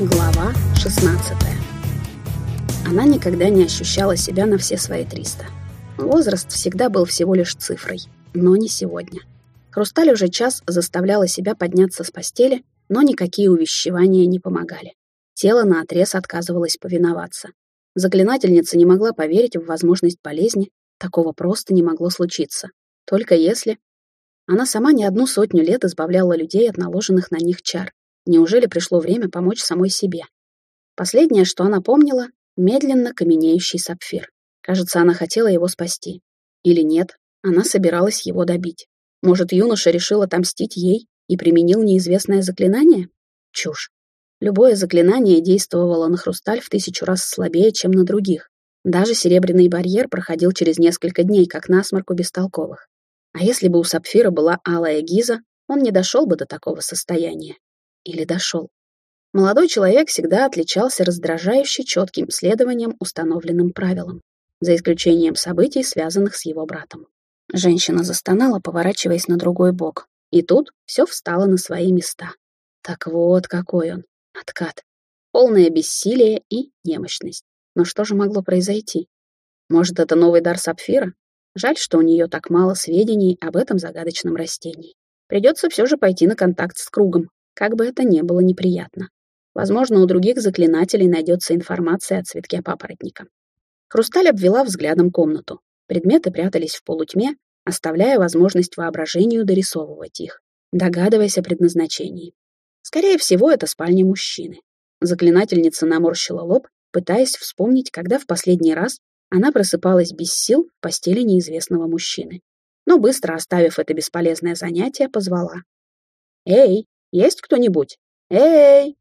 Глава 16 Она никогда не ощущала себя на все свои 300. Возраст всегда был всего лишь цифрой, но не сегодня. Хрусталь уже час заставляла себя подняться с постели, но никакие увещевания не помогали. Тело наотрез отказывалось повиноваться. Заклинательница не могла поверить в возможность болезни, такого просто не могло случиться. Только если... Она сама не одну сотню лет избавляла людей от наложенных на них чар, Неужели пришло время помочь самой себе? Последнее, что она помнила, медленно каменеющий сапфир. Кажется, она хотела его спасти. Или нет, она собиралась его добить. Может, юноша решил отомстить ей и применил неизвестное заклинание? Чушь. Любое заклинание действовало на хрусталь в тысячу раз слабее, чем на других. Даже серебряный барьер проходил через несколько дней, как насморк у бестолковых. А если бы у сапфира была алая гиза, он не дошел бы до такого состояния. Или дошел. Молодой человек всегда отличался раздражающе четким следованием установленным правилам, за исключением событий, связанных с его братом. Женщина застонала, поворачиваясь на другой бок. И тут все встало на свои места. Так вот какой он. Откат. Полное бессилие и немощность. Но что же могло произойти? Может, это новый дар сапфира? Жаль, что у нее так мало сведений об этом загадочном растении. Придется все же пойти на контакт с кругом, как бы это ни было неприятно. Возможно, у других заклинателей найдется информация о цветке папоротника. Хрусталь обвела взглядом комнату. Предметы прятались в полутьме, оставляя возможность воображению дорисовывать их, догадываясь о предназначении. Скорее всего, это спальня мужчины. Заклинательница наморщила лоб, пытаясь вспомнить, когда в последний раз она просыпалась без сил в постели неизвестного мужчины. Но быстро оставив это бесполезное занятие, позвала. «Эй, есть кто-нибудь? Эй!»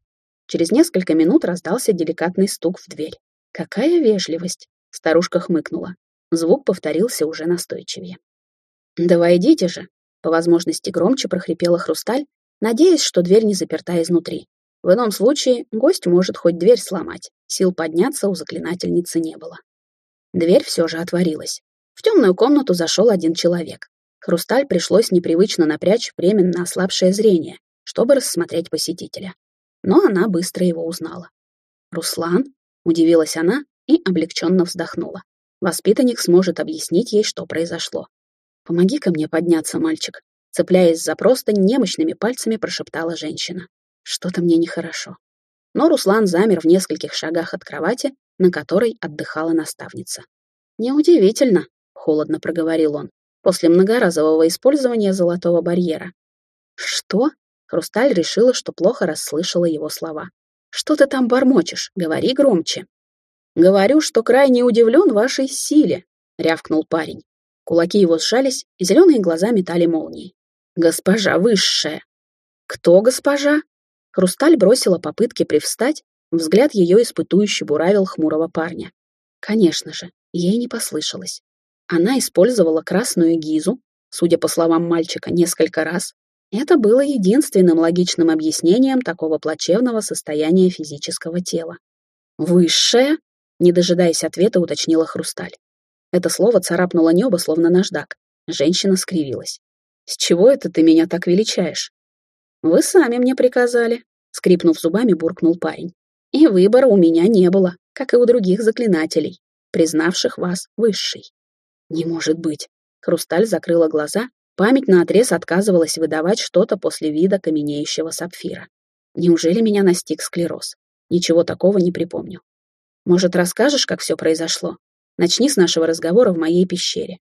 Через несколько минут раздался деликатный стук в дверь. «Какая вежливость!» — старушка хмыкнула. Звук повторился уже настойчивее. «Да войдите же!» — по возможности громче прохрипела хрусталь, надеясь, что дверь не заперта изнутри. В ином случае гость может хоть дверь сломать, сил подняться у заклинательницы не было. Дверь все же отворилась. В темную комнату зашел один человек. Хрусталь пришлось непривычно напрячь временно ослабшее зрение, чтобы рассмотреть посетителя. Но она быстро его узнала. «Руслан?» — удивилась она и облегченно вздохнула. Воспитанник сможет объяснить ей, что произошло. «Помоги-ка мне подняться, мальчик», — цепляясь за простынь, немощными пальцами прошептала женщина. «Что-то мне нехорошо». Но Руслан замер в нескольких шагах от кровати, на которой отдыхала наставница. «Неудивительно», — холодно проговорил он, после многоразового использования золотого барьера. «Что?» Хрусталь решила, что плохо расслышала его слова. «Что ты там бормочешь? Говори громче». «Говорю, что крайне удивлен вашей силе», — рявкнул парень. Кулаки его сжались, и зеленые глаза метали молнии. «Госпожа высшая!» «Кто госпожа?» Хрусталь бросила попытки привстать, взгляд ее испытующе буравил хмурого парня. Конечно же, ей не послышалось. Она использовала красную гизу, судя по словам мальчика, несколько раз, это было единственным логичным объяснением такого плачевного состояния физического тела. «Высшее?» — не дожидаясь ответа, уточнила Хрусталь. Это слово царапнуло небо, словно наждак. Женщина скривилась. «С чего это ты меня так величаешь?» «Вы сами мне приказали», — скрипнув зубами, буркнул парень. «И выбора у меня не было, как и у других заклинателей, признавших вас высшей». «Не может быть!» Хрусталь закрыла глаза Память наотрез отказывалась выдавать что-то после вида каменеющего сапфира. Неужели меня настиг склероз? Ничего такого не припомню. Может, расскажешь, как все произошло? Начни с нашего разговора в моей пещере.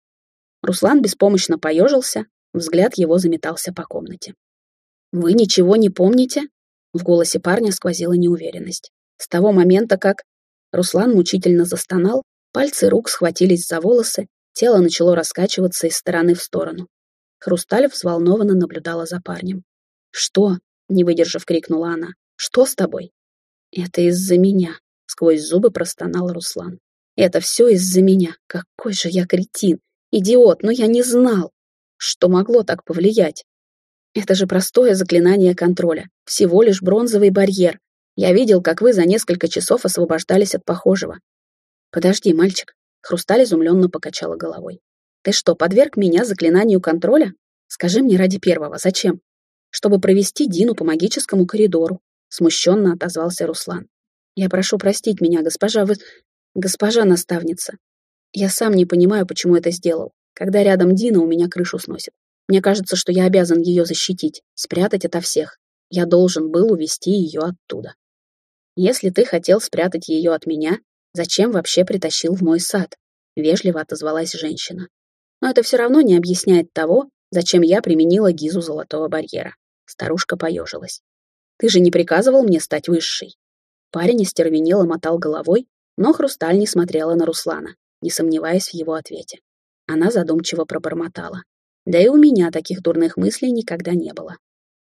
Руслан беспомощно поежился, взгляд его заметался по комнате. «Вы ничего не помните?» В голосе парня сквозила неуверенность. С того момента, как... Руслан мучительно застонал, пальцы рук схватились за волосы, тело начало раскачиваться из стороны в сторону. Хрусталь взволнованно наблюдала за парнем. «Что?» — не выдержав, крикнула она. «Что с тобой?» «Это из-за меня», — сквозь зубы простонал Руслан. «Это все из-за меня. Какой же я кретин! Идиот, но я не знал, что могло так повлиять. Это же простое заклинание контроля, всего лишь бронзовый барьер. Я видел, как вы за несколько часов освобождались от похожего. Подожди, мальчик. Хрусталь изумленно покачала головой. Ты что, подверг меня заклинанию контроля? Скажи мне ради первого, зачем? Чтобы провести Дину по магическому коридору. смущенно отозвался Руслан. «Я прошу простить меня, госпожа, вы... госпожа наставница. Я сам не понимаю, почему это сделал. Когда рядом Дина, у меня крышу сносит. Мне кажется, что я обязан ее защитить, спрятать ото всех. Я должен был увести ее оттуда. Если ты хотел спрятать ее от меня, зачем вообще притащил в мой сад? Вежливо отозвалась женщина. Но это все равно не объясняет того, зачем я применила гизу золотого барьера. Старушка поежилась. Ты же не приказывал мне стать высшей. Парень остервенело мотал головой, но Хрусталь не смотрела на Руслана, не сомневаясь в его ответе. Она задумчиво пробормотала. Да и у меня таких дурных мыслей никогда не было.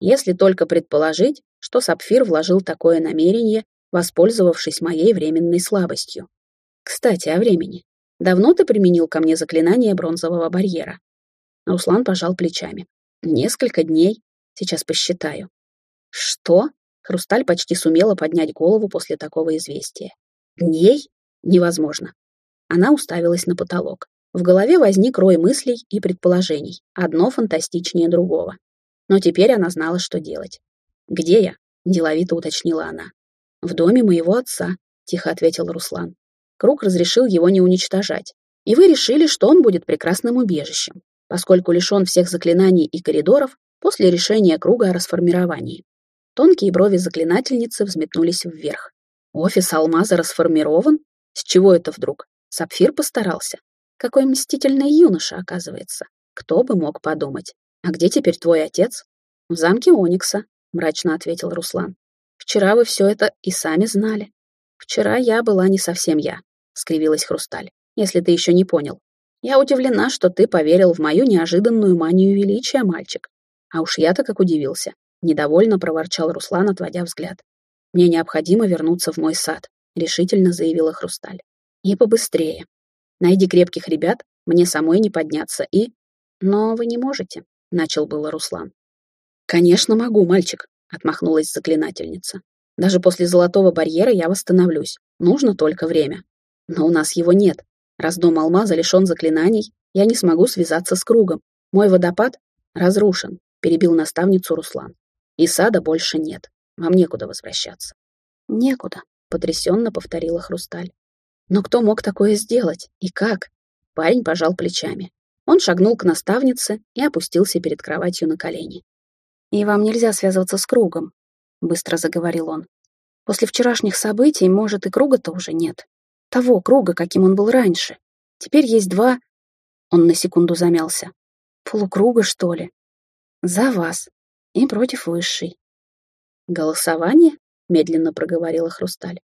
Если только предположить, что Сапфир вложил такое намерение, воспользовавшись моей временной слабостью. Кстати, о времени. Давно ты применил ко мне заклинание бронзового барьера? Руслан пожал плечами. Несколько дней. Сейчас посчитаю. Что? Хрусталь почти сумела поднять голову после такого известия. Дней? Невозможно. Она уставилась на потолок. В голове возник рой мыслей и предположений, одно фантастичнее другого. Но теперь она знала, что делать. «Где я?» — деловито уточнила она. «В доме моего отца», — тихо ответил Руслан. Круг разрешил его не уничтожать. И вы решили, что он будет прекрасным убежищем, поскольку лишен всех заклинаний и коридоров после решения круга о расформировании. Тонкие брови заклинательницы взметнулись вверх. Офис алмаза расформирован? С чего это вдруг? Сапфир постарался. Какой мстительный юноша, оказывается. Кто бы мог подумать. А где теперь твой отец? В замке Оникса, мрачно ответил Руслан. Вчера вы все это и сами знали. Вчера я была не совсем я, скривилась Хрусталь, если ты еще не понял. Я удивлена, что ты поверил в мою неожиданную манию величия, мальчик. А уж я-то как удивился. Недовольно проворчал Руслан, отводя взгляд. Мне необходимо вернуться в мой сад, решительно заявила Хрусталь. И побыстрее. Найди крепких ребят, мне самой не подняться и... Но вы не можете, — начал было Руслан. Конечно, могу, мальчик, — отмахнулась заклинательница. Даже после золотого барьера я восстановлюсь. Нужно только время. Но у нас его нет. Раз дом алмаза лишен заклинаний, я не смогу связаться с кругом. Мой водопад разрушен, — перебил наставницу Руслан. И сада больше нет. Вам некуда возвращаться. Некуда, — потрясенно повторила Хрусталь. Но кто мог такое сделать? И как? Парень пожал плечами. Он шагнул к наставнице и опустился перед кроватью на колени. «И вам нельзя связываться с кругом», — быстро заговорил он. «После вчерашних событий, может, и круга-то уже нет. Того круга, каким он был раньше. Теперь есть два...» Он на секунду замялся. «Полукруга, что ли? За вас. И против высшей». «Голосование?» — медленно проговорила Хрусталь.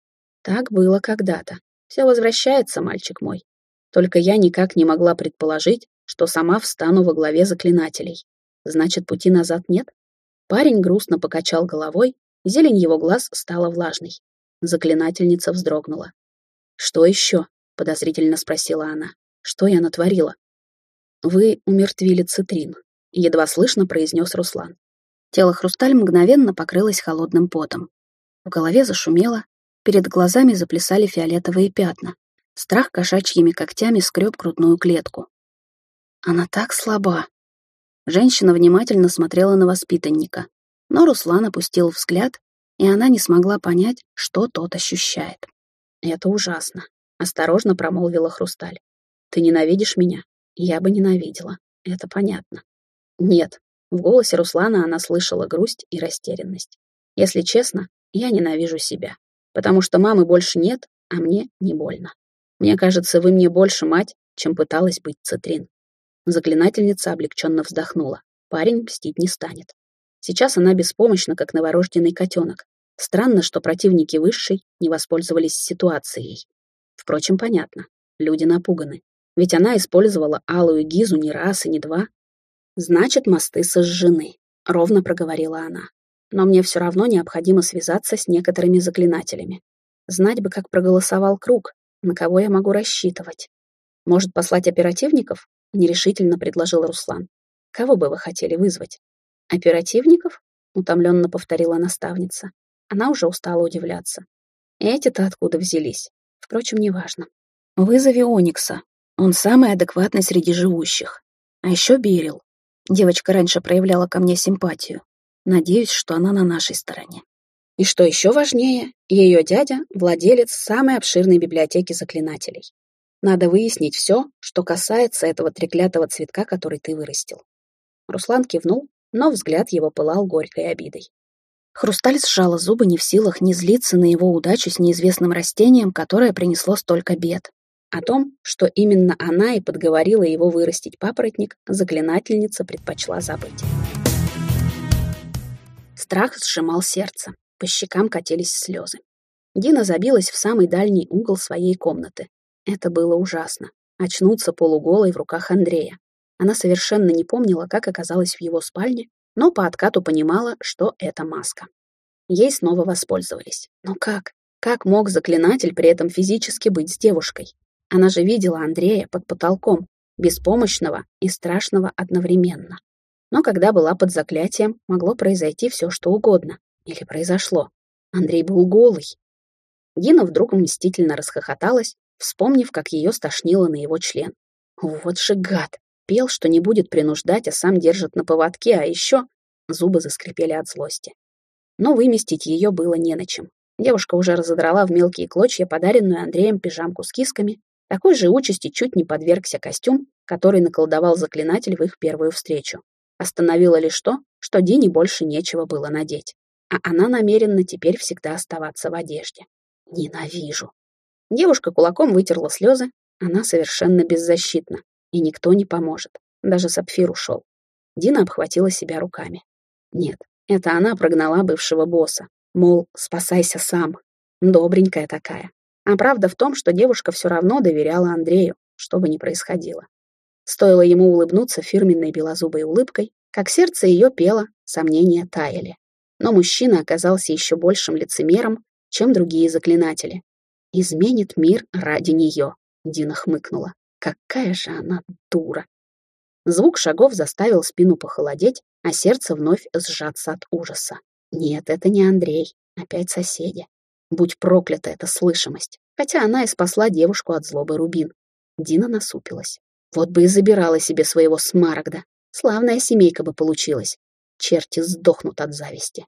«Так было когда-то. Все возвращается, мальчик мой. Только я никак не могла предположить, что сама встану во главе заклинателей. Значит, пути назад нет? Парень грустно покачал головой, зелень его глаз стала влажной. Заклинательница вздрогнула. «Что еще?» — подозрительно спросила она. «Что я натворила?» «Вы умертвили цитрин», — едва слышно произнес Руслан. Тело хрусталь мгновенно покрылось холодным потом. В голове зашумело, Перед глазами заплясали фиолетовые пятна. Страх кошачьими когтями скреб грудную клетку. Она так слаба. Женщина внимательно смотрела на воспитанника, но Руслан опустил взгляд, и она не смогла понять, что тот ощущает. «Это ужасно», — осторожно промолвила Хрусталь. «Ты ненавидишь меня? Я бы ненавидела. Это понятно». «Нет». В голосе Руслана она слышала грусть и растерянность. «Если честно, я ненавижу себя потому что мамы больше нет, а мне не больно. Мне кажется, вы мне больше мать, чем пыталась быть Цитрин. Заклинательница облегченно вздохнула. Парень мстить не станет. Сейчас она беспомощна, как новорожденный котенок. Странно, что противники высшей не воспользовались ситуацией. Впрочем, понятно. Люди напуганы. Ведь она использовала алую гизу не раз и не два. Значит, мосты сожжены, ровно проговорила она но мне все равно необходимо связаться с некоторыми заклинателями. Знать бы, как проголосовал круг, на кого я могу рассчитывать. Может, послать оперативников? Нерешительно предложил Руслан. Кого бы вы хотели вызвать? Оперативников? Утомленно повторила наставница. Она уже устала удивляться. Эти-то откуда взялись? Впрочем, неважно. Вызови Оникса. Он самый адекватный среди живущих. А еще Берил. Девочка раньше проявляла ко мне симпатию. Надеюсь, что она на нашей стороне. И что еще важнее, ее дядя — владелец самой обширной библиотеки заклинателей. Надо выяснить все, что касается этого треклятого цветка, который ты вырастил. Руслан кивнул, но взгляд его пылал горькой обидой. Хрусталь сжала зубы, не в силах не злиться на его удачу с неизвестным растением, которое принесло столько бед. О том, что именно она и подговорила его вырастить папоротник, заклинательница предпочла забыть. Страх сжимал сердце, по щекам катились слезы. Дина забилась в самый дальний угол своей комнаты. Это было ужасно. Очнуться полуголой в руках Андрея. Она совершенно не помнила, как оказалась в его спальне, но по откату понимала, что это маска. Ей снова воспользовались. Но как? Как мог заклинатель при этом физически быть с девушкой? Она же видела Андрея под потолком, беспомощного и страшного одновременно. Но когда была под заклятием, могло произойти все, что угодно. Или произошло. Андрей был голый. Дина вдруг мстительно расхохоталась, вспомнив, как ее стошнило на его член. Вот же гад! Пел, что не будет принуждать, а сам держит на поводке, а еще зубы заскрипели от злости. Но выместить ее было не на чем. Девушка уже разодрала в мелкие клочья подаренную Андреем пижамку с кисками. Такой же участи чуть не подвергся костюм, который наколдовал заклинатель в их первую встречу. Остановило лишь то, что Дине больше нечего было надеть. А она намерена теперь всегда оставаться в одежде. Ненавижу. Девушка кулаком вытерла слезы. Она совершенно беззащитна и никто не поможет. Даже Сапфир ушел. Дина обхватила себя руками. Нет, это она прогнала бывшего босса. Мол, спасайся сам. Добренькая такая. А правда в том, что девушка все равно доверяла Андрею, что бы ни происходило. Стоило ему улыбнуться фирменной белозубой улыбкой, как сердце ее пело, сомнения таяли. Но мужчина оказался еще большим лицемером, чем другие заклинатели. «Изменит мир ради нее», — Дина хмыкнула. Какая же она дура! Звук шагов заставил спину похолодеть, а сердце вновь сжаться от ужаса. Нет, это не Андрей, опять соседи. Будь проклята эта слышимость. Хотя она и спасла девушку от злобы Рубин. Дина насупилась. Вот бы и забирала себе своего смарагда. Славная семейка бы получилась. Черти сдохнут от зависти.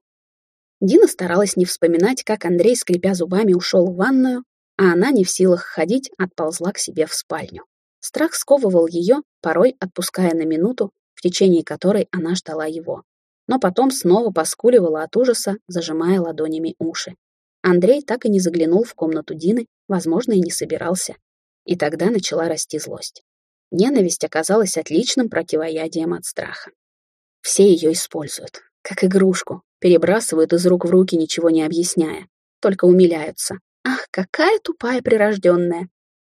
Дина старалась не вспоминать, как Андрей, скрипя зубами, ушел в ванную, а она, не в силах ходить, отползла к себе в спальню. Страх сковывал ее, порой отпуская на минуту, в течение которой она ждала его. Но потом снова поскуливала от ужаса, зажимая ладонями уши. Андрей так и не заглянул в комнату Дины, возможно, и не собирался. И тогда начала расти злость. Ненависть оказалась отличным противоядием от страха. Все ее используют, как игрушку, перебрасывают из рук в руки, ничего не объясняя, только умиляются. Ах, какая тупая прирожденная!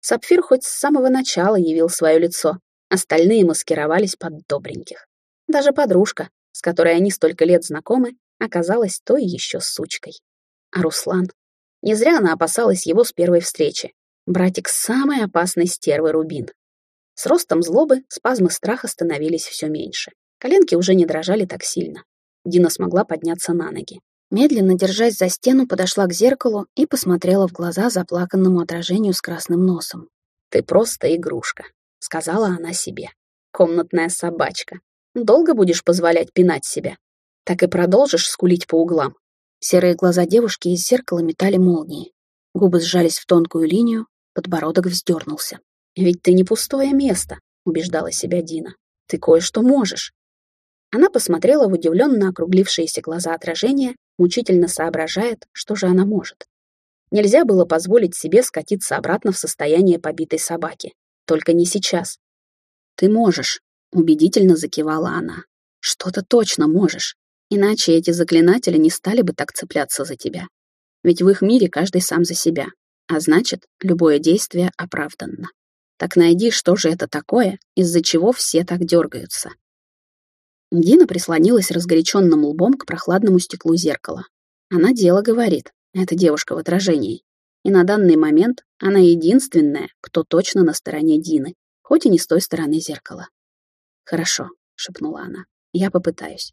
Сапфир хоть с самого начала явил свое лицо, остальные маскировались под добреньких. Даже подружка, с которой они столько лет знакомы, оказалась той еще сучкой. А Руслан? Не зря она опасалась его с первой встречи. Братик самой опасной стервы Рубин. С ростом злобы спазмы страха становились все меньше. Коленки уже не дрожали так сильно. Дина смогла подняться на ноги. Медленно, держась за стену, подошла к зеркалу и посмотрела в глаза заплаканному отражению с красным носом. «Ты просто игрушка», — сказала она себе. «Комнатная собачка. Долго будешь позволять пинать себя? Так и продолжишь скулить по углам». Серые глаза девушки из зеркала метали молнии. Губы сжались в тонкую линию, подбородок вздернулся. «Ведь ты не пустое место», — убеждала себя Дина. «Ты кое-что можешь. Она посмотрела в удивленно округлившиеся глаза отражения, мучительно соображает, что же она может. Нельзя было позволить себе скатиться обратно в состояние побитой собаки. Только не сейчас. «Ты можешь», — убедительно закивала она. «Что-то точно можешь. Иначе эти заклинатели не стали бы так цепляться за тебя. Ведь в их мире каждый сам за себя. А значит, любое действие оправданно. Так найди, что же это такое, из-за чего все так дергаются. Дина прислонилась разгоряченным лбом к прохладному стеклу зеркала. Она дело говорит, эта девушка в отражении. И на данный момент она единственная, кто точно на стороне Дины, хоть и не с той стороны зеркала. «Хорошо», — шепнула она, — «я попытаюсь».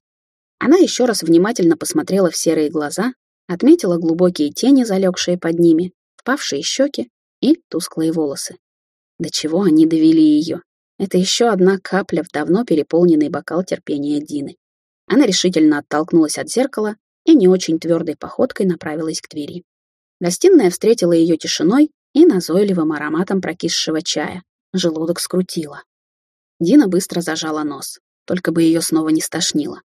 Она еще раз внимательно посмотрела в серые глаза, отметила глубокие тени, залегшие под ними, впавшие щеки и тусклые волосы. До чего они довели ее? Это еще одна капля в давно переполненный бокал терпения Дины. Она решительно оттолкнулась от зеркала и не очень твердой походкой направилась к двери. Гостиная встретила ее тишиной и назойливым ароматом прокисшего чая. Желудок скрутило. Дина быстро зажала нос, только бы ее снова не стошнило.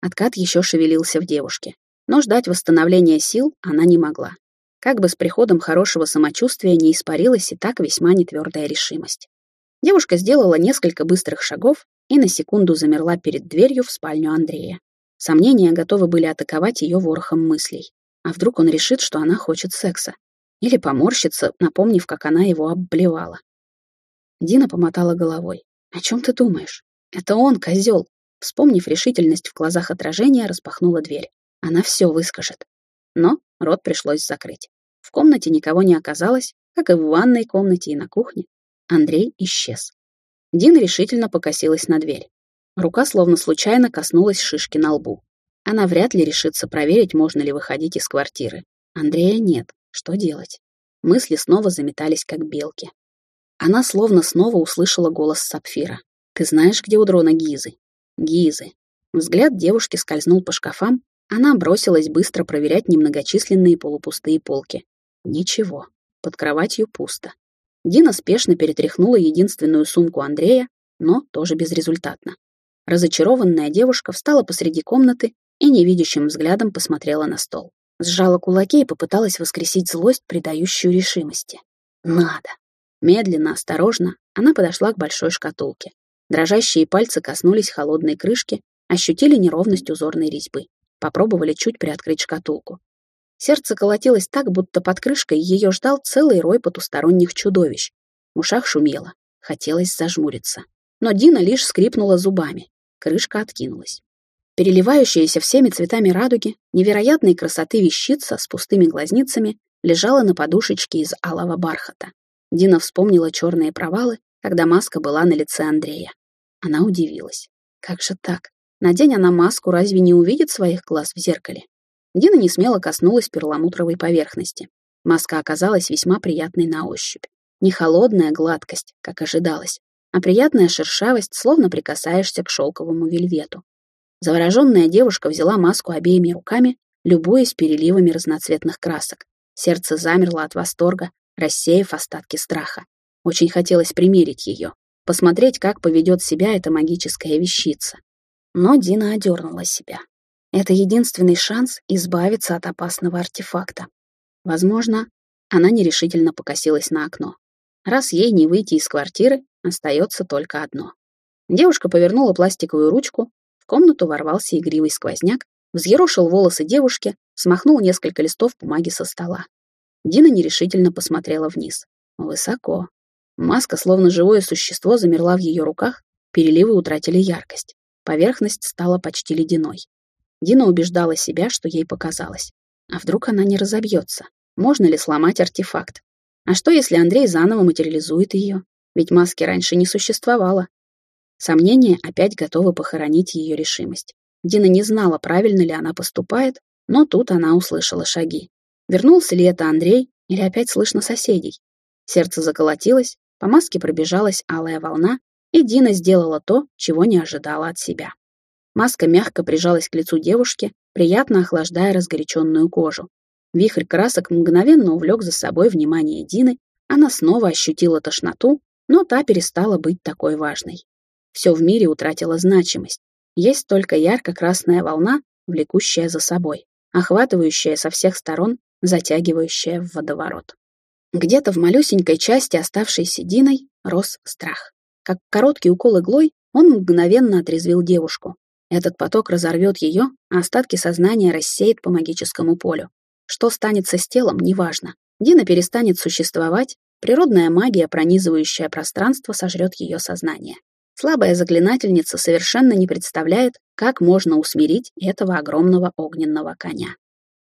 Откат еще шевелился в девушке, но ждать восстановления сил она не могла. Как бы с приходом хорошего самочувствия не испарилась и так весьма нетвердая решимость. Девушка сделала несколько быстрых шагов и на секунду замерла перед дверью в спальню Андрея. Сомнения готовы были атаковать ее ворохом мыслей. А вдруг он решит, что она хочет секса? Или поморщится, напомнив, как она его обблевала. Дина помотала головой. «О чем ты думаешь? Это он, козел!» Вспомнив решительность в глазах отражения, распахнула дверь. Она все выскажет. Но рот пришлось закрыть. В комнате никого не оказалось, как и в ванной комнате и на кухне. Андрей исчез. Дина решительно покосилась на дверь. Рука словно случайно коснулась шишки на лбу. Она вряд ли решится проверить, можно ли выходить из квартиры. Андрея нет. Что делать? Мысли снова заметались, как белки. Она словно снова услышала голос Сапфира. «Ты знаешь, где у дрона Гизы?» «Гизы». Взгляд девушки скользнул по шкафам, она бросилась быстро проверять немногочисленные полупустые полки. Ничего. Под кроватью пусто. Дина спешно перетряхнула единственную сумку Андрея, но тоже безрезультатно. Разочарованная девушка встала посреди комнаты и невидящим взглядом посмотрела на стол. Сжала кулаки и попыталась воскресить злость, придающую решимости. Надо. Медленно, осторожно, она подошла к большой шкатулке. Дрожащие пальцы коснулись холодной крышки, ощутили неровность узорной резьбы. Попробовали чуть приоткрыть шкатулку. Сердце колотилось так, будто под крышкой ее ждал целый рой потусторонних чудовищ. В ушах шумело. Хотелось зажмуриться. Но Дина лишь скрипнула зубами. Крышка откинулась. Переливающаяся всеми цветами радуги, невероятной красоты вещица с пустыми глазницами лежала на подушечке из алого бархата. Дина вспомнила черные провалы, когда маска была на лице Андрея. Она удивилась. Как же так? Надень она маску, разве не увидит своих глаз в зеркале? Дина не смело коснулась перламутровой поверхности. Маска оказалась весьма приятной на ощупь. Не холодная гладкость, как ожидалось, а приятная шершавость, словно прикасаешься к шелковому вельвету. Завороженная девушка взяла маску обеими руками, любуясь переливами разноцветных красок. Сердце замерло от восторга, рассеяв остатки страха. Очень хотелось примерить ее, посмотреть, как поведет себя эта магическая вещица. Но Дина одернула себя. Это единственный шанс избавиться от опасного артефакта. Возможно, она нерешительно покосилась на окно. Раз ей не выйти из квартиры, остается только одно. Девушка повернула пластиковую ручку, в комнату ворвался игривый сквозняк, взъерошил волосы девушки, смахнул несколько листов бумаги со стола. Дина нерешительно посмотрела вниз. Высоко. Маска, словно живое существо, замерла в ее руках, переливы утратили яркость. Поверхность стала почти ледяной. Дина убеждала себя, что ей показалось. А вдруг она не разобьется? Можно ли сломать артефакт? А что, если Андрей заново материализует ее? Ведь маски раньше не существовало. Сомнения опять готовы похоронить ее решимость. Дина не знала, правильно ли она поступает, но тут она услышала шаги. Вернулся ли это Андрей или опять слышно соседей? Сердце заколотилось, по маске пробежалась алая волна, и Дина сделала то, чего не ожидала от себя. Маска мягко прижалась к лицу девушки, приятно охлаждая разгоряченную кожу. Вихрь красок мгновенно увлек за собой внимание Дины, она снова ощутила тошноту, но та перестала быть такой важной. Все в мире утратило значимость. Есть только ярко-красная волна, влекущая за собой, охватывающая со всех сторон, затягивающая в водоворот. Где-то в малюсенькой части, оставшейся Диной, рос страх. Как короткий укол иглой, он мгновенно отрезвил девушку. Этот поток разорвет ее, а остатки сознания рассеет по магическому полю. Что станется с телом, неважно. Дина перестанет существовать, природная магия, пронизывающая пространство, сожрет ее сознание. Слабая заклинательница совершенно не представляет, как можно усмирить этого огромного огненного коня.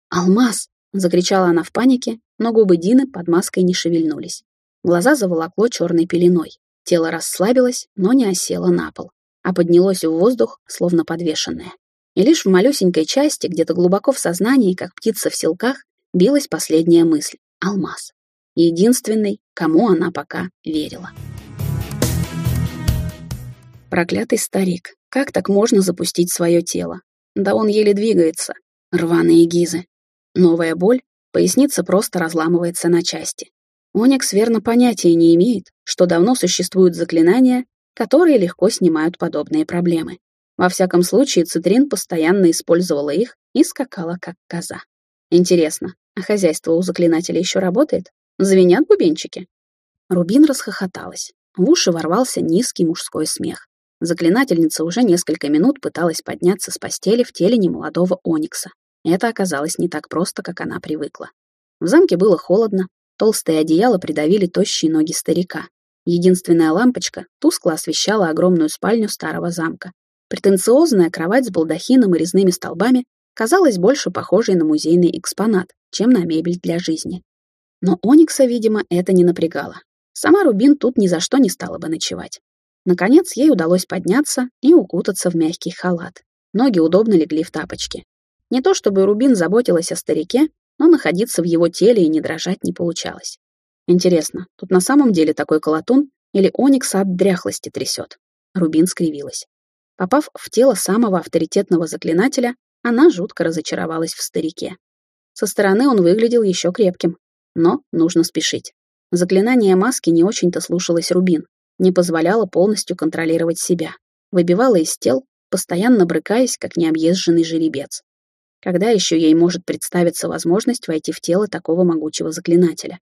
«Алмаз!» — закричала она в панике, но губы Дины под маской не шевельнулись. Глаза заволокло черной пеленой. Тело расслабилось, но не осело на пол, а поднялось в воздух, словно подвешенное. И лишь в малюсенькой части, где-то глубоко в сознании, как птица в селках, билась последняя мысль — алмаз. Единственный, кому она пока верила. Проклятый старик. Как так можно запустить свое тело? Да он еле двигается. Рваные гизы. Новая боль, поясница просто разламывается на части. Оникс верно понятия не имеет, что давно существуют заклинания, которые легко снимают подобные проблемы. Во всяком случае, Цитрин постоянно использовала их и скакала как коза. Интересно, а хозяйство у заклинателя еще работает? Звенят бубенчики? Рубин расхохоталась. В уши ворвался низкий мужской смех. Заклинательница уже несколько минут пыталась подняться с постели в теле немолодого Оникса. Это оказалось не так просто, как она привыкла. В замке было холодно, толстые одеяла придавили тощие ноги старика. Единственная лампочка тускло освещала огромную спальню старого замка. Претенциозная кровать с балдахином и резными столбами казалась больше похожей на музейный экспонат, чем на мебель для жизни. Но Оникса, видимо, это не напрягало. Сама Рубин тут ни за что не стала бы ночевать. Наконец, ей удалось подняться и укутаться в мягкий халат. Ноги удобно легли в тапочки. Не то чтобы Рубин заботилась о старике, но находиться в его теле и не дрожать не получалось. Интересно, тут на самом деле такой колотун или Оникса от дряхлости трясет? Рубин скривилась. Попав в тело самого авторитетного заклинателя, она жутко разочаровалась в старике. Со стороны он выглядел еще крепким, но нужно спешить. Заклинание маски не очень-то слушалось Рубин, не позволяло полностью контролировать себя, выбивало из тел, постоянно брыкаясь, как необъезженный жеребец. Когда еще ей может представиться возможность войти в тело такого могучего заклинателя?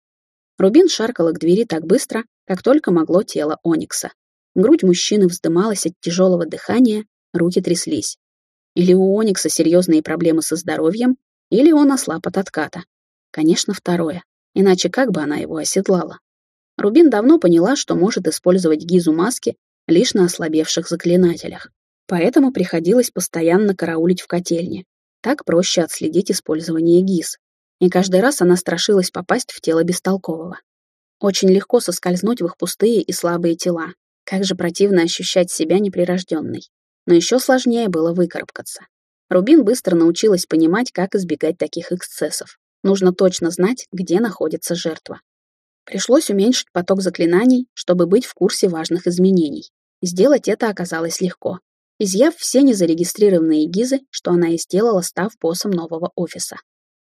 Рубин шаркала к двери так быстро, как только могло тело Оникса. Грудь мужчины вздымалась от тяжелого дыхания, руки тряслись. Или у Оникса серьезные проблемы со здоровьем, или он ослаб от отката. Конечно, второе. Иначе как бы она его оседлала? Рубин давно поняла, что может использовать гизу маски лишь на ослабевших заклинателях. Поэтому приходилось постоянно караулить в котельне. Так проще отследить использование гиз. И каждый раз она страшилась попасть в тело бестолкового. Очень легко соскользнуть в их пустые и слабые тела. Как же противно ощущать себя неприрожденной. Но еще сложнее было выкарабкаться. Рубин быстро научилась понимать, как избегать таких эксцессов. Нужно точно знать, где находится жертва. Пришлось уменьшить поток заклинаний, чтобы быть в курсе важных изменений. Сделать это оказалось легко, изъяв все незарегистрированные гизы, что она и сделала, став боссом нового офиса.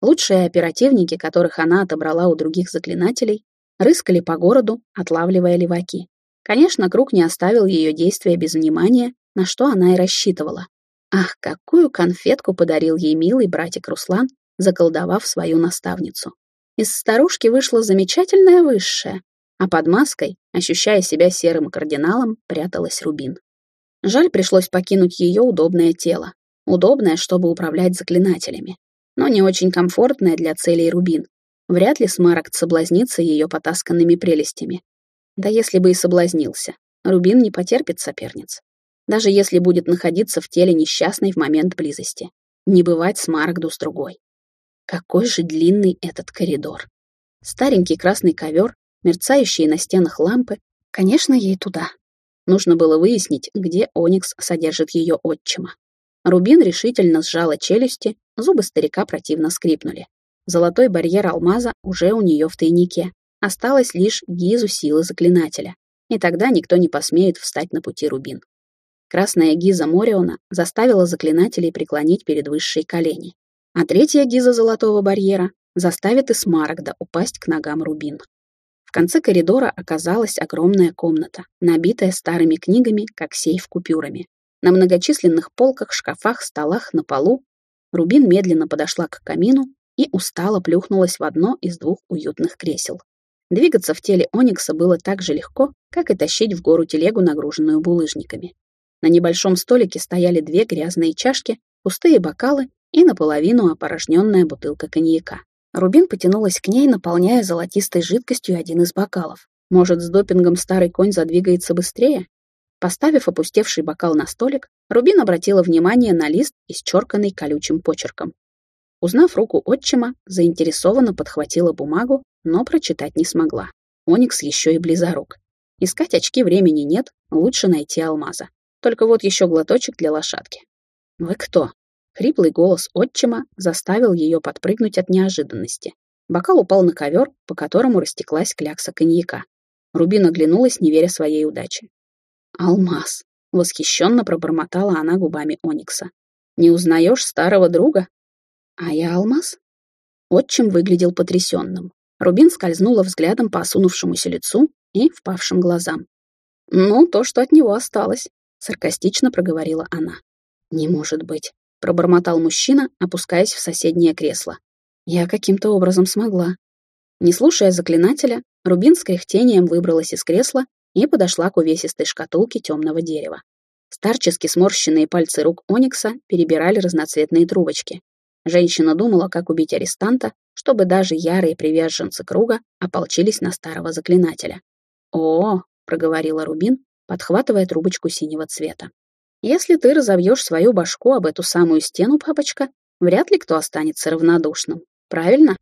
Лучшие оперативники, которых она отобрала у других заклинателей, рыскали по городу, отлавливая леваки. Конечно, круг не оставил ее действия без внимания, на что она и рассчитывала. Ах, какую конфетку подарил ей милый братик Руслан, заколдовав свою наставницу. Из старушки вышла замечательная высшая, а под маской, ощущая себя серым кардиналом, пряталась Рубин. Жаль, пришлось покинуть ее удобное тело. Удобное, чтобы управлять заклинателями. Но не очень комфортное для целей Рубин. Вряд ли Смарагд соблазнится ее потасканными прелестями. Да если бы и соблазнился, Рубин не потерпит соперниц. Даже если будет находиться в теле несчастной в момент близости. Не бывать Смарагду с другой. Какой же длинный этот коридор. Старенький красный ковер, мерцающие на стенах лампы. Конечно, ей туда. Нужно было выяснить, где Оникс содержит ее отчима. Рубин решительно сжала челюсти, зубы старика противно скрипнули. Золотой барьер алмаза уже у нее в тайнике. Осталось лишь гизу силы заклинателя. И тогда никто не посмеет встать на пути Рубин. Красная гиза Мориона заставила заклинателей преклонить перед высшей колени а третья гиза золотого барьера заставит и Смарагда упасть к ногам Рубин. В конце коридора оказалась огромная комната, набитая старыми книгами, как сейф купюрами. На многочисленных полках, шкафах, столах, на полу Рубин медленно подошла к камину и устало плюхнулась в одно из двух уютных кресел. Двигаться в теле Оникса было так же легко, как и тащить в гору телегу, нагруженную булыжниками. На небольшом столике стояли две грязные чашки, пустые бокалы и наполовину опорожненная бутылка коньяка. Рубин потянулась к ней, наполняя золотистой жидкостью один из бокалов. Может, с допингом старый конь задвигается быстрее? Поставив опустевший бокал на столик, Рубин обратила внимание на лист, исчерканный колючим почерком. Узнав руку отчима, заинтересованно подхватила бумагу, но прочитать не смогла. Оникс еще и близорук. Искать очки времени нет, лучше найти алмаза. Только вот еще глоточек для лошадки. «Вы кто?» Хриплый голос отчима заставил ее подпрыгнуть от неожиданности. Бокал упал на ковер, по которому растеклась клякса коньяка. Рубин оглянулась, не веря своей удаче. «Алмаз!» — восхищенно пробормотала она губами Оникса. «Не узнаешь старого друга?» А я алмаз? Отчим выглядел потрясенным. Рубин скользнула взглядом по осунувшемуся лицу и впавшим глазам. «Ну, то, что от него осталось», — саркастично проговорила она. «Не может быть», — пробормотал мужчина, опускаясь в соседнее кресло. «Я каким-то образом смогла». Не слушая заклинателя, Рубин с кряхтением выбралась из кресла и подошла к увесистой шкатулке темного дерева. Старчески сморщенные пальцы рук Оникса перебирали разноцветные трубочки. Женщина думала, как убить арестанта, чтобы даже ярые приверженцы круга ополчились на старого заклинателя. «О, — проговорила Рубин, подхватывая трубочку синего цвета. «Если ты разовьешь свою башку об эту самую стену, папочка, вряд ли кто останется равнодушным. Правильно?»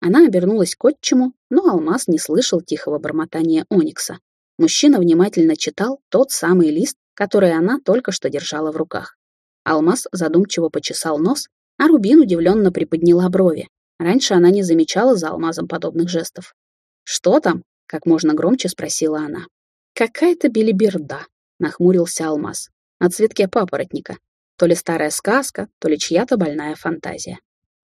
Она обернулась к отчиму, но Алмаз не слышал тихого бормотания Оникса. Мужчина внимательно читал тот самый лист, который она только что держала в руках. Алмаз задумчиво почесал нос, а Рубин удивленно приподняла брови. Раньше она не замечала за Алмазом подобных жестов. «Что там?» как можно громче спросила она. Какая-то белиберда, нахмурился Алмаз. На цветке папоротника. То ли старая сказка, то ли чья-то больная фантазия.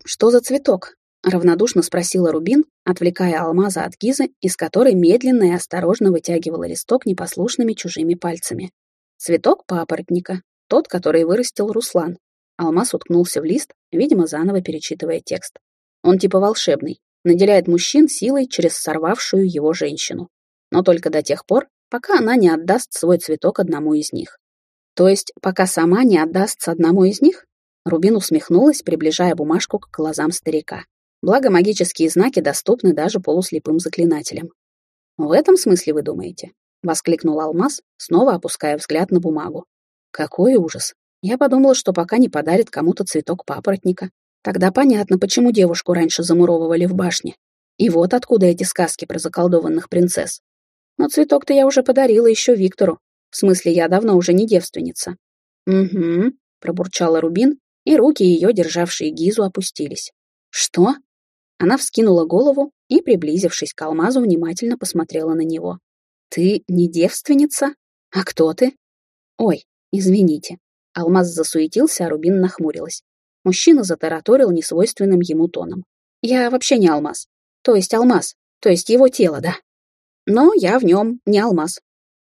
Что за цветок? Равнодушно спросила Рубин, отвлекая алмаза от гизы, из которой медленно и осторожно вытягивала листок непослушными чужими пальцами. Цветок папоротника, тот, который вырастил Руслан. Алмаз уткнулся в лист, видимо, заново перечитывая текст. Он типа волшебный, наделяет мужчин силой через сорвавшую его женщину. Но только до тех пор, пока она не отдаст свой цветок одному из них. То есть, пока сама не отдастся одному из них? Рубин усмехнулась, приближая бумажку к глазам старика. Благо, магические знаки доступны даже полуслепым заклинателям. «В этом смысле вы думаете?» — воскликнул Алмаз, снова опуская взгляд на бумагу. «Какой ужас! Я подумала, что пока не подарит кому-то цветок папоротника, Тогда понятно, почему девушку раньше замуровывали в башне. И вот откуда эти сказки про заколдованных принцесс. Но цветок-то я уже подарила еще Виктору. В смысле, я давно уже не девственница. Угу, пробурчала Рубин, и руки ее, державшие Гизу, опустились. Что? Она вскинула голову и, приблизившись к алмазу, внимательно посмотрела на него. Ты не девственница? А кто ты? Ой, извините. Алмаз засуетился, а Рубин нахмурилась. Мужчина затараторил несвойственным ему тоном. «Я вообще не алмаз. То есть алмаз. То есть его тело, да. Но я в нем не алмаз».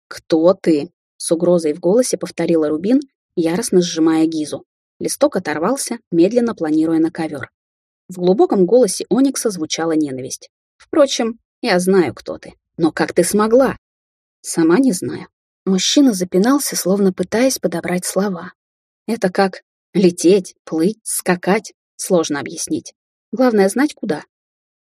«Кто ты?» — с угрозой в голосе повторила Рубин, яростно сжимая Гизу. Листок оторвался, медленно планируя на ковер. В глубоком голосе Оникса звучала ненависть. «Впрочем, я знаю, кто ты. Но как ты смогла?» «Сама не знаю». Мужчина запинался, словно пытаясь подобрать слова. Это как Лететь, плыть, скакать — сложно объяснить. Главное — знать, куда.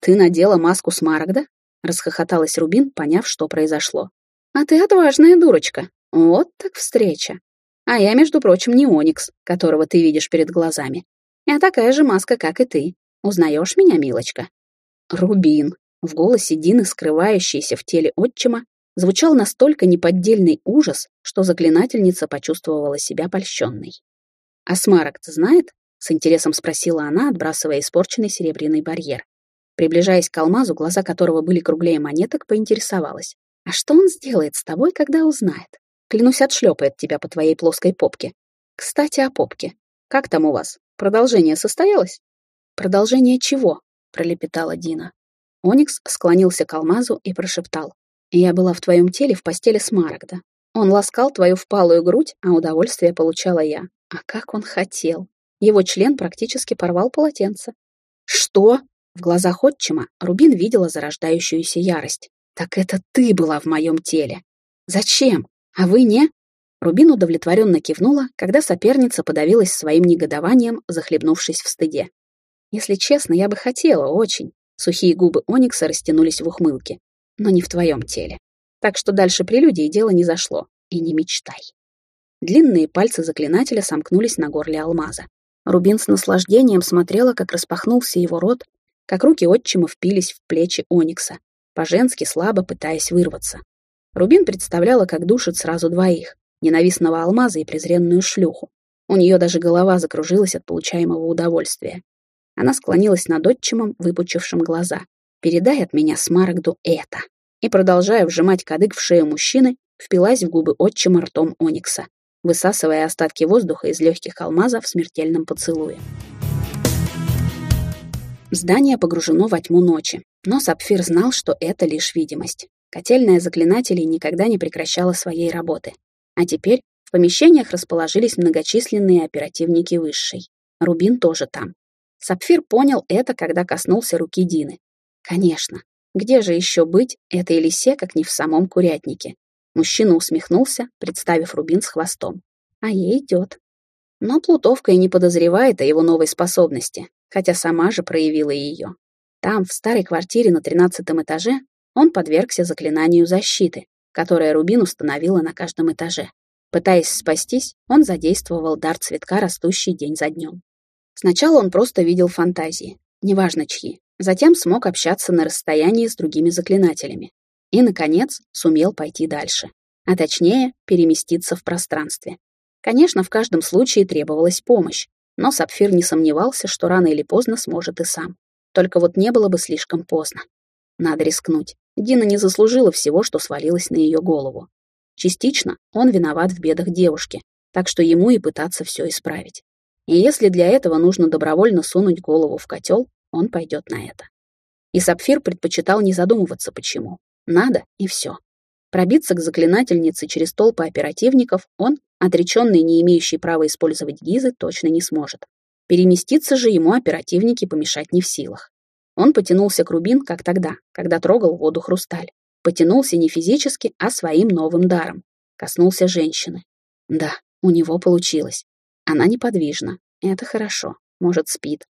«Ты надела маску Смарагда?» — расхохоталась Рубин, поняв, что произошло. «А ты отважная дурочка. Вот так встреча. А я, между прочим, не Оникс, которого ты видишь перед глазами. Я такая же маска, как и ты. Узнаешь меня, милочка?» «Рубин», в голосе Дины, скрывающейся в теле отчима, звучал настолько неподдельный ужас, что заклинательница почувствовала себя польщенной. «А Смарагд знает?» — с интересом спросила она, отбрасывая испорченный серебряный барьер. Приближаясь к алмазу, глаза которого были круглее монеток, поинтересовалась. «А что он сделает с тобой, когда узнает? Клянусь, отшлепает тебя по твоей плоской попке. Кстати, о попке. Как там у вас? Продолжение состоялось?» «Продолжение чего?» — пролепетала Дина. Оникс склонился к алмазу и прошептал. «Я была в твоем теле в постели с Марагда. Он ласкал твою впалую грудь, а удовольствие получала я. А как он хотел. Его член практически порвал полотенце. «Что?» В глазах отчима Рубин видела зарождающуюся ярость. «Так это ты была в моем теле!» «Зачем? А вы не?» Рубин удовлетворенно кивнула, когда соперница подавилась своим негодованием, захлебнувшись в стыде. «Если честно, я бы хотела, очень». Сухие губы Оникса растянулись в ухмылке. «Но не в твоем теле. Так что дальше прелюдии дело не зашло. И не мечтай». Длинные пальцы заклинателя сомкнулись на горле алмаза. Рубин с наслаждением смотрела, как распахнулся его рот, как руки отчима впились в плечи Оникса, по-женски слабо пытаясь вырваться. Рубин представляла, как душит сразу двоих — ненавистного алмаза и презренную шлюху. У нее даже голова закружилась от получаемого удовольствия. Она склонилась над отчимом, выпучившим глаза. «Передай от меня Смарагду это!» И, продолжая вжимать кадык в шею мужчины, впилась в губы отчима ртом Оникса высасывая остатки воздуха из легких алмазов в смертельном поцелуе. Здание погружено во тьму ночи, но Сапфир знал, что это лишь видимость. Котельная заклинателей никогда не прекращала своей работы. А теперь в помещениях расположились многочисленные оперативники высшей. Рубин тоже там. Сапфир понял это, когда коснулся руки Дины. Конечно, где же еще быть этой лисе, как не в самом курятнике? Мужчина усмехнулся, представив Рубин с хвостом. А ей идет. Но Плутовка и не подозревает о его новой способности, хотя сама же проявила ее. Там, в старой квартире на тринадцатом этаже, он подвергся заклинанию защиты, которое Рубин установила на каждом этаже. Пытаясь спастись, он задействовал дар цветка, растущий день за днем. Сначала он просто видел фантазии, неважно чьи. Затем смог общаться на расстоянии с другими заклинателями. И, наконец, сумел пойти дальше. А точнее, переместиться в пространстве. Конечно, в каждом случае требовалась помощь, но Сапфир не сомневался, что рано или поздно сможет и сам. Только вот не было бы слишком поздно. Надо рискнуть. Дина не заслужила всего, что свалилось на ее голову. Частично он виноват в бедах девушки, так что ему и пытаться все исправить. И если для этого нужно добровольно сунуть голову в котел, он пойдет на это. И Сапфир предпочитал не задумываться, почему. Надо, и все. Пробиться к заклинательнице через толпы оперативников он, отреченный, не имеющий права использовать гизы, точно не сможет. Переместиться же ему оперативники помешать не в силах. Он потянулся к Рубин, как тогда, когда трогал воду хрусталь. Потянулся не физически, а своим новым даром. Коснулся женщины. Да, у него получилось. Она неподвижна. Это хорошо. Может, спит.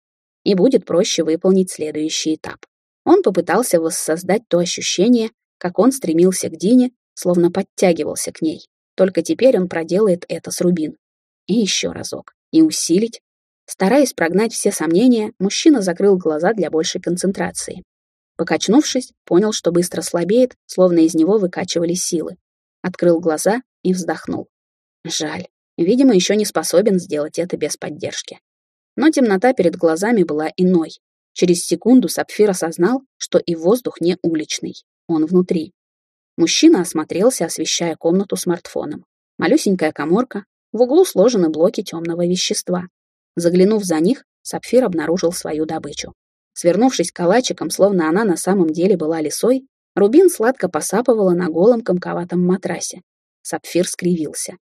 И будет проще выполнить следующий этап. Он попытался воссоздать то ощущение, как он стремился к Дине, словно подтягивался к ней. Только теперь он проделает это с Рубин. И еще разок. И усилить. Стараясь прогнать все сомнения, мужчина закрыл глаза для большей концентрации. Покачнувшись, понял, что быстро слабеет, словно из него выкачивали силы. Открыл глаза и вздохнул. Жаль. Видимо, еще не способен сделать это без поддержки. Но темнота перед глазами была иной. Через секунду Сапфир осознал, что и воздух не уличный. Он внутри. Мужчина осмотрелся, освещая комнату смартфоном. Малюсенькая коморка, в углу сложены блоки темного вещества. Заглянув за них, Сапфир обнаружил свою добычу. Свернувшись калачиком, словно она на самом деле была лисой, Рубин сладко посапывала на голом комковатом матрасе. Сапфир скривился.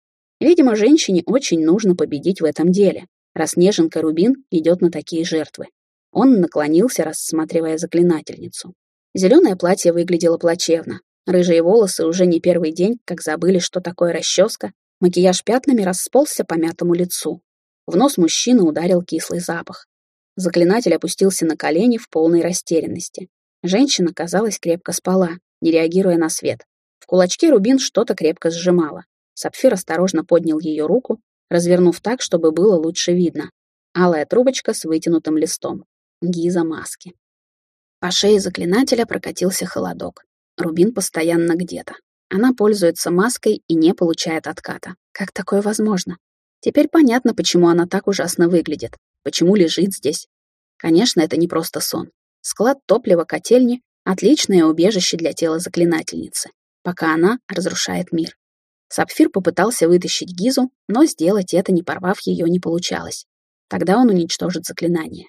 Видимо, женщине очень нужно победить в этом деле, раз неженка Рубин идет на такие жертвы. Он наклонился, рассматривая заклинательницу. Зеленое платье выглядело плачевно. Рыжие волосы уже не первый день, как забыли, что такое расческа. Макияж пятнами расползся по мятому лицу. В нос мужчины ударил кислый запах. Заклинатель опустился на колени в полной растерянности. Женщина, казалось, крепко спала, не реагируя на свет. В кулачке Рубин что-то крепко сжимала. Сапфир осторожно поднял ее руку, развернув так, чтобы было лучше видно. Алая трубочка с вытянутым листом. Гиза маски. По шее заклинателя прокатился холодок. Рубин постоянно где-то. Она пользуется маской и не получает отката. Как такое возможно? Теперь понятно, почему она так ужасно выглядит. Почему лежит здесь? Конечно, это не просто сон. Склад топлива котельни — отличное убежище для тела заклинательницы, пока она разрушает мир. Сапфир попытался вытащить Гизу, но сделать это, не порвав ее, не получалось. Тогда он уничтожит заклинание.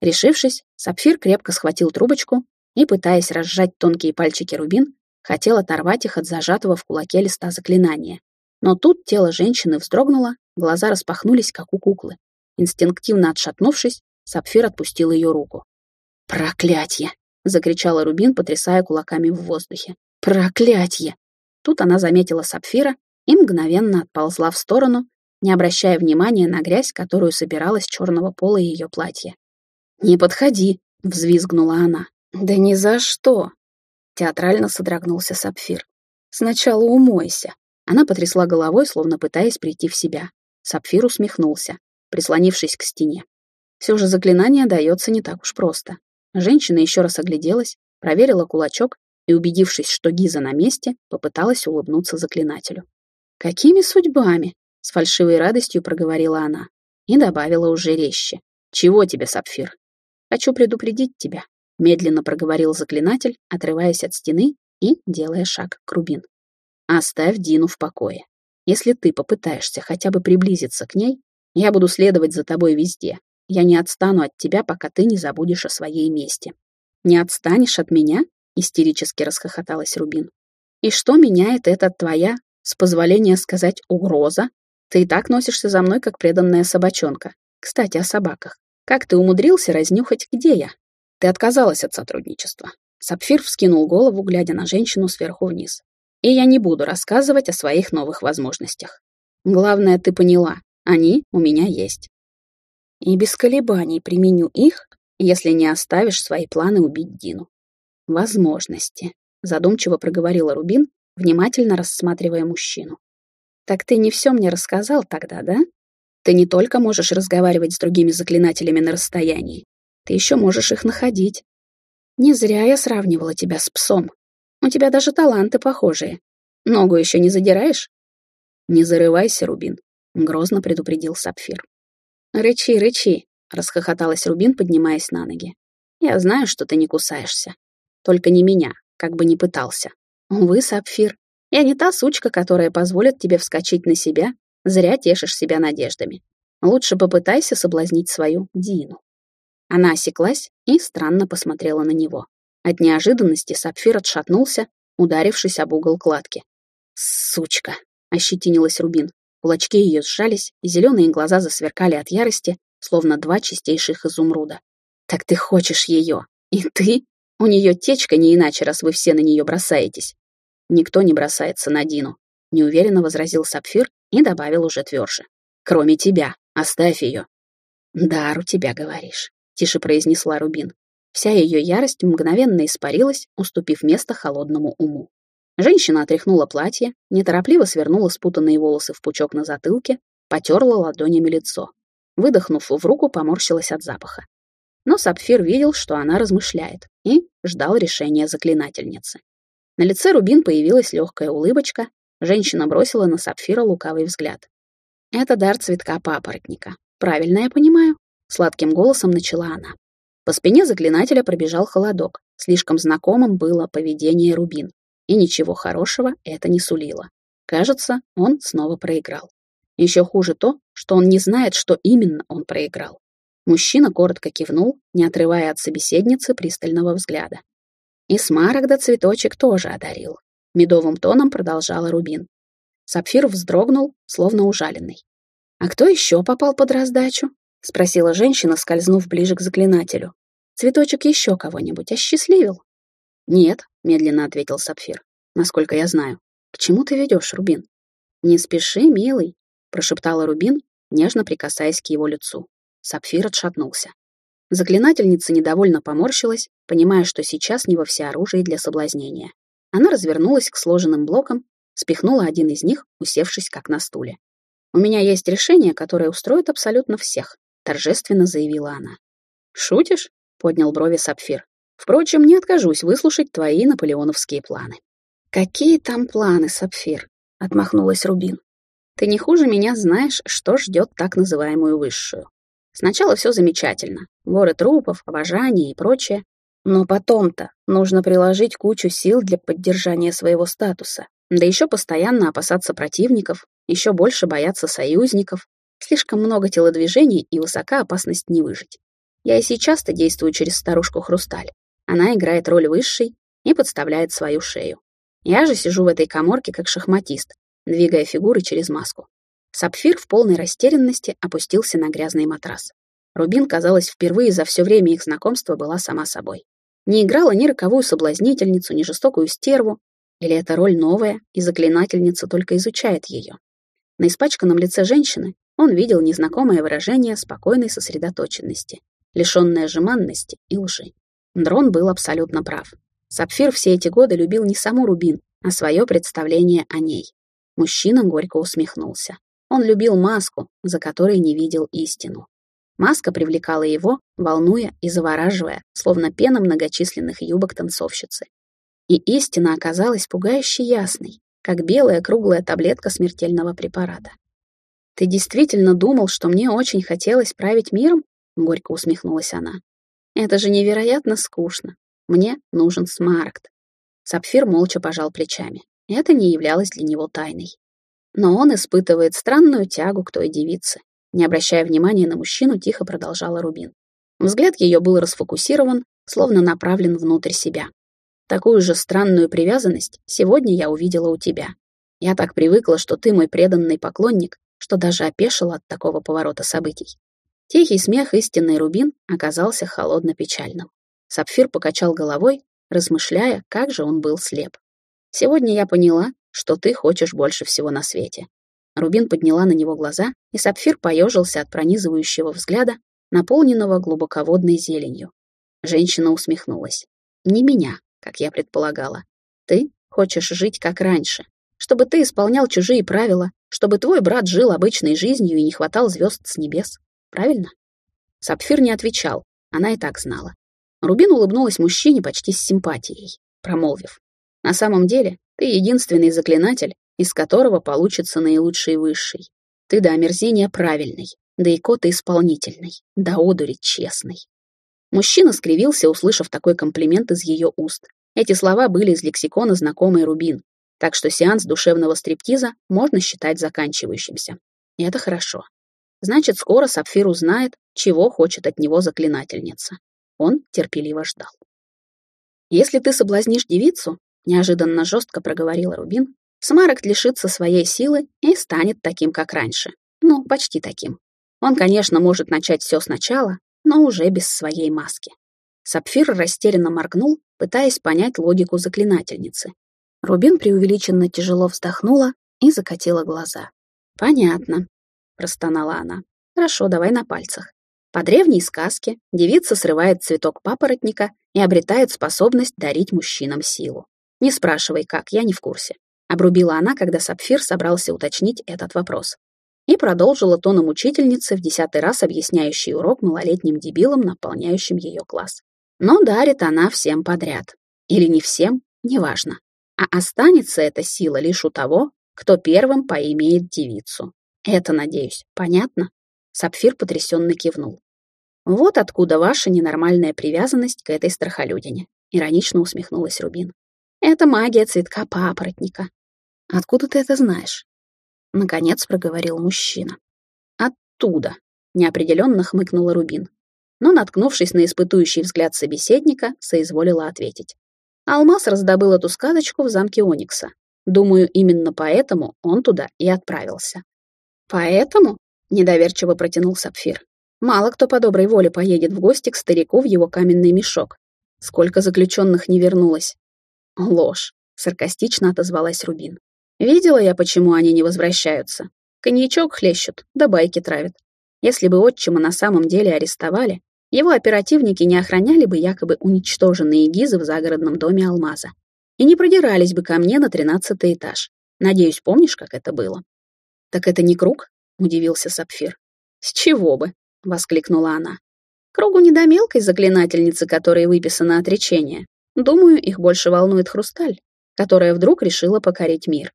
Решившись, Сапфир крепко схватил трубочку и, пытаясь разжать тонкие пальчики рубин, хотел оторвать их от зажатого в кулаке листа заклинания. Но тут тело женщины вздрогнуло, глаза распахнулись, как у куклы. Инстинктивно отшатнувшись, Сапфир отпустил ее руку. «Проклятье!» — закричала Рубин, потрясая кулаками в воздухе. «Проклятье!» Тут она заметила Сапфира и мгновенно отползла в сторону, не обращая внимания на грязь, которую собиралась черного пола ее платья. «Не подходи!» — взвизгнула она. «Да ни за что!» Театрально содрогнулся Сапфир. «Сначала умойся!» Она потрясла головой, словно пытаясь прийти в себя. Сапфир усмехнулся, прислонившись к стене. Все же заклинание дается не так уж просто. Женщина еще раз огляделась, проверила кулачок и, убедившись, что Гиза на месте, попыталась улыбнуться заклинателю. «Какими судьбами?» — с фальшивой радостью проговорила она и добавила уже резче. «Чего тебе, Сапфир?» «Хочу предупредить тебя», — медленно проговорил заклинатель, отрываясь от стены и делая шаг к Рубин. «Оставь Дину в покое. Если ты попытаешься хотя бы приблизиться к ней, я буду следовать за тобой везде, я не отстану от тебя, пока ты не забудешь о своей мести». «Не отстанешь от меня?» — истерически расхохоталась Рубин. «И что меняет это твоя, с позволения сказать, угроза? Ты и так носишься за мной, как преданная собачонка. Кстати, о собаках. Как ты умудрился разнюхать, где я? Ты отказалась от сотрудничества. Сапфир вскинул голову, глядя на женщину сверху вниз. И я не буду рассказывать о своих новых возможностях. Главное, ты поняла, они у меня есть. И без колебаний применю их, если не оставишь свои планы убить Дину. Возможности, задумчиво проговорила Рубин, внимательно рассматривая мужчину. Так ты не все мне рассказал тогда, да? Ты не только можешь разговаривать с другими заклинателями на расстоянии, ты еще можешь их находить. Не зря я сравнивала тебя с псом. У тебя даже таланты похожие. Ногу еще не задираешь? Не зарывайся, Рубин, грозно предупредил Сапфир. Рычи, рычи, расхохоталась Рубин, поднимаясь на ноги. Я знаю, что ты не кусаешься. Только не меня, как бы ни пытался. Увы, Сапфир, я не та сучка, которая позволит тебе вскочить на себя, зря тешишь себя надеждами. Лучше попытайся соблазнить свою Дину. Она осеклась и странно посмотрела на него. От неожиданности Сапфир отшатнулся, ударившись об угол кладки. «Сучка!» — ощетинилась Рубин. Кулачки ее сжались, и зеленые глаза засверкали от ярости, словно два чистейших изумруда. «Так ты хочешь ее? И ты? У нее течка не иначе, раз вы все на нее бросаетесь». «Никто не бросается на Дину», — неуверенно возразил Сапфир и добавил уже тверже. «Кроме тебя. Оставь ее». «Дар у тебя, говоришь тише произнесла Рубин. Вся ее ярость мгновенно испарилась, уступив место холодному уму. Женщина отряхнула платье, неторопливо свернула спутанные волосы в пучок на затылке, потерла ладонями лицо. Выдохнув в руку, поморщилась от запаха. Но Сапфир видел, что она размышляет, и ждал решения заклинательницы. На лице Рубин появилась легкая улыбочка, женщина бросила на Сапфира лукавый взгляд. «Это дар цветка папоротника. Правильно я понимаю?» Сладким голосом начала она. По спине заклинателя пробежал холодок. Слишком знакомым было поведение Рубин. И ничего хорошего это не сулило. Кажется, он снова проиграл. Еще хуже то, что он не знает, что именно он проиграл. Мужчина коротко кивнул, не отрывая от собеседницы пристального взгляда. И Смарагда цветочек тоже одарил. Медовым тоном продолжала Рубин. Сапфир вздрогнул, словно ужаленный. А кто еще попал под раздачу? — спросила женщина, скользнув ближе к заклинателю. «Цветочек еще кого-нибудь осчастливил?» «Нет», — медленно ответил Сапфир. «Насколько я знаю. К чему ты ведешь, Рубин?» «Не спеши, милый», — прошептала Рубин, нежно прикасаясь к его лицу. Сапфир отшатнулся. Заклинательница недовольно поморщилась, понимая, что сейчас не во всеоружии для соблазнения. Она развернулась к сложенным блокам, спихнула один из них, усевшись как на стуле. «У меня есть решение, которое устроит абсолютно всех», — торжественно заявила она. «Шутишь?» — поднял брови Сапфир. «Впрочем, не откажусь выслушать твои наполеоновские планы». «Какие там планы, Сапфир?» — отмахнулась Рубин. «Ты не хуже меня знаешь, что ждет так называемую высшую. Сначала все замечательно. Горы трупов, обожание и прочее. Но потом-то нужно приложить кучу сил для поддержания своего статуса. Да еще постоянно опасаться противников, еще больше бояться союзников, Слишком много телодвижений и высока опасность не выжить. Я и сейчас-то действую через старушку Хрусталь. Она играет роль высшей и подставляет свою шею. Я же сижу в этой коморке как шахматист, двигая фигуры через маску. Сапфир в полной растерянности опустился на грязный матрас. Рубин, казалось, впервые за все время их знакомства была сама собой. Не играла ни роковую соблазнительницу, ни жестокую стерву, или эта роль новая, и заклинательница только изучает ее. На испачканном лице женщины он видел незнакомое выражение спокойной сосредоточенности, лишённое жеманности и лжи. Дрон был абсолютно прав. Сапфир все эти годы любил не саму Рубин, а свое представление о ней. Мужчина горько усмехнулся. Он любил маску, за которой не видел истину. Маска привлекала его, волнуя и завораживая, словно пена многочисленных юбок танцовщицы. И истина оказалась пугающе ясной, как белая круглая таблетка смертельного препарата. «Ты действительно думал, что мне очень хотелось править миром?» — горько усмехнулась она. «Это же невероятно скучно. Мне нужен Смарагд». Сапфир молча пожал плечами. Это не являлось для него тайной. Но он испытывает странную тягу к той девице. Не обращая внимания на мужчину, тихо продолжала Рубин. Взгляд ее был расфокусирован, словно направлен внутрь себя. Такую же странную привязанность сегодня я увидела у тебя. Я так привыкла, что ты мой преданный поклонник, что даже опешила от такого поворота событий. Тихий смех истинный Рубин оказался холодно-печальным. Сапфир покачал головой, размышляя, как же он был слеп. «Сегодня я поняла, что ты хочешь больше всего на свете». Рубин подняла на него глаза, и Сапфир поежился от пронизывающего взгляда, наполненного глубоководной зеленью. Женщина усмехнулась. «Не меня, как я предполагала. Ты хочешь жить как раньше, чтобы ты исполнял чужие правила, чтобы твой брат жил обычной жизнью и не хватал звезд с небес. Правильно?» Сапфир не отвечал, она и так знала. Рубин улыбнулась мужчине почти с симпатией, промолвив. «На самом деле, ты единственный заклинатель, из которого получится наилучший высший. Ты до омерзения правильный, да и кота исполнительный, да одури честный». Мужчина скривился, услышав такой комплимент из ее уст. Эти слова были из лексикона знакомой Рубин, так что сеанс душевного стриптиза можно считать заканчивающимся. И это хорошо. Значит, скоро Сапфир узнает, чего хочет от него заклинательница. Он терпеливо ждал. «Если ты соблазнишь девицу», — неожиданно жестко проговорила Рубин, Смарок лишится своей силы и станет таким, как раньше. Ну, почти таким. Он, конечно, может начать все сначала, но уже без своей маски. Сапфир растерянно моргнул, пытаясь понять логику заклинательницы. Рубин преувеличенно тяжело вздохнула и закатила глаза. «Понятно», — простонала она. «Хорошо, давай на пальцах. По древней сказке девица срывает цветок папоротника и обретает способность дарить мужчинам силу. Не спрашивай, как, я не в курсе. Обрубила она, когда Сапфир собрался уточнить этот вопрос. И продолжила тоном учительницы в десятый раз объясняющий урок малолетним дебилам, наполняющим ее класс. Но дарит она всем подряд. Или не всем, неважно. А останется эта сила лишь у того, кто первым поимеет девицу. Это, надеюсь, понятно? Сапфир потрясенно кивнул. «Вот откуда ваша ненормальная привязанность к этой страхолюдине», — иронично усмехнулась Рубин. «Это магия цветка папоротника». «Откуда ты это знаешь?» Наконец проговорил мужчина. «Оттуда», — неопределенно хмыкнула Рубин. Но, наткнувшись на испытующий взгляд собеседника, соизволила ответить. Алмаз раздобыл эту сказочку в замке Оникса. Думаю, именно поэтому он туда и отправился. «Поэтому?» Недоверчиво протянул Сапфир. Мало кто по доброй воле поедет в гости к старику в его каменный мешок. Сколько заключенных не вернулось. Ложь, саркастично отозвалась Рубин. Видела я, почему они не возвращаются. Коньячок хлещут, да байки травят. Если бы отчима на самом деле арестовали, его оперативники не охраняли бы якобы уничтоженные гизы в загородном доме Алмаза и не продирались бы ко мне на тринадцатый этаж. Надеюсь, помнишь, как это было? Так это не круг? удивился Сапфир. «С чего бы?» — воскликнула она. «Кругу не до мелкой заклинательницы, которой выписано отречение. Думаю, их больше волнует Хрусталь, которая вдруг решила покорить мир.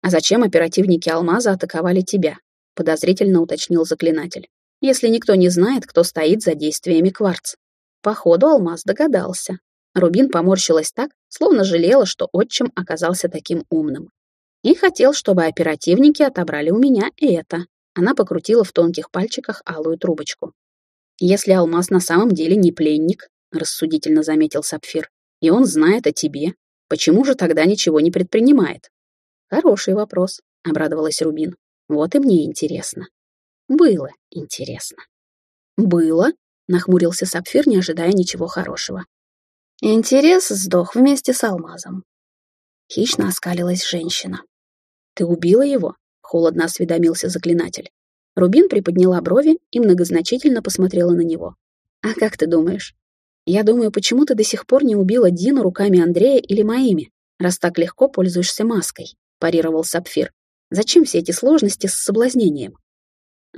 А зачем оперативники Алмаза атаковали тебя?» — подозрительно уточнил заклинатель. «Если никто не знает, кто стоит за действиями Кварц». Походу, Алмаз догадался. Рубин поморщилась так, словно жалела, что отчим оказался таким умным. И хотел, чтобы оперативники отобрали у меня это. Она покрутила в тонких пальчиках алую трубочку. «Если Алмаз на самом деле не пленник», — рассудительно заметил Сапфир, «и он знает о тебе, почему же тогда ничего не предпринимает?» «Хороший вопрос», — обрадовалась Рубин. «Вот и мне интересно». «Было интересно». «Было?» — нахмурился Сапфир, не ожидая ничего хорошего. Интерес сдох вместе с алмазом. Хищно оскалилась женщина. «Ты убила его?» холодно осведомился заклинатель. Рубин приподняла брови и многозначительно посмотрела на него. «А как ты думаешь?» «Я думаю, почему ты до сих пор не убила Дину руками Андрея или моими, раз так легко пользуешься маской?» — парировал Сапфир. «Зачем все эти сложности с соблазнением?»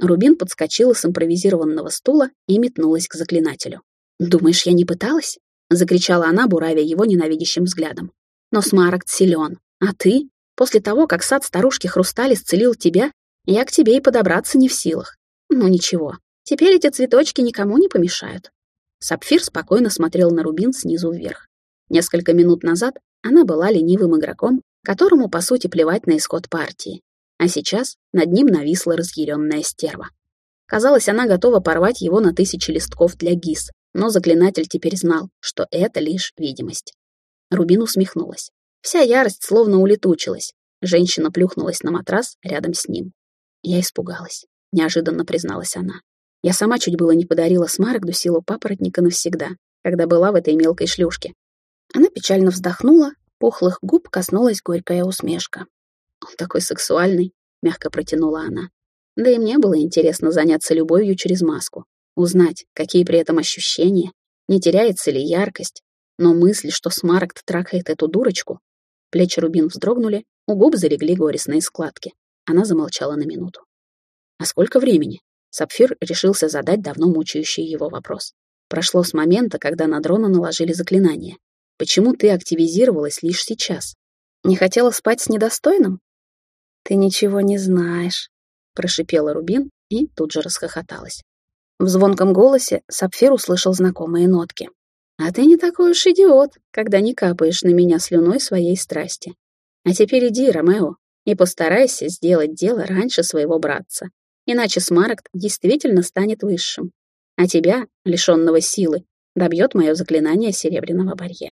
Рубин подскочила с импровизированного стула и метнулась к заклинателю. «Думаешь, я не пыталась?» — закричала она, буравя его ненавидящим взглядом. «Но Смарагд силен, а ты? После того, как сад старушки Хрусталь исцелил тебя, я к тебе и подобраться не в силах. Ну ничего, теперь эти цветочки никому не помешают. Сапфир спокойно смотрел на Рубин снизу вверх. Несколько минут назад она была ленивым игроком, которому, по сути, плевать на исход партии. А сейчас над ним нависла разъяренная стерва. Казалось, она готова порвать его на тысячи листков для ГИС, но заклинатель теперь знал, что это лишь видимость. Рубин усмехнулась. Вся ярость словно улетучилась. Женщина плюхнулась на матрас рядом с ним. Я испугалась, неожиданно призналась она. Я сама чуть было не подарила Смарагду силу папоротника навсегда, когда была в этой мелкой шлюшке. Она печально вздохнула, пухлых губ коснулась горькая усмешка. «Он такой сексуальный», — мягко протянула она. Да и мне было интересно заняться любовью через маску, узнать, какие при этом ощущения, не теряется ли яркость. Но мысль, что Смарагд трахает эту дурочку... Плечи Рубин вздрогнули, у губ залегли горестные складки. Она замолчала на минуту. «А сколько времени?» Сапфир решился задать давно мучающий его вопрос. Прошло с момента, когда на дрона наложили заклинание. Почему ты активизировалась лишь сейчас? Не хотела спать с недостойным? Ты ничего не знаешь, прошипела Рубин и тут же расхохоталась. В звонком голосе Сапфир услышал знакомые нотки. «А ты не такой уж идиот, когда не капаешь на меня слюной своей страсти. А теперь иди, Ромео, и постарайся сделать дело раньше своего братца. Иначе Смарагд действительно станет высшим. А тебя, лишенного силы, добьет мое заклинание серебряного барьера.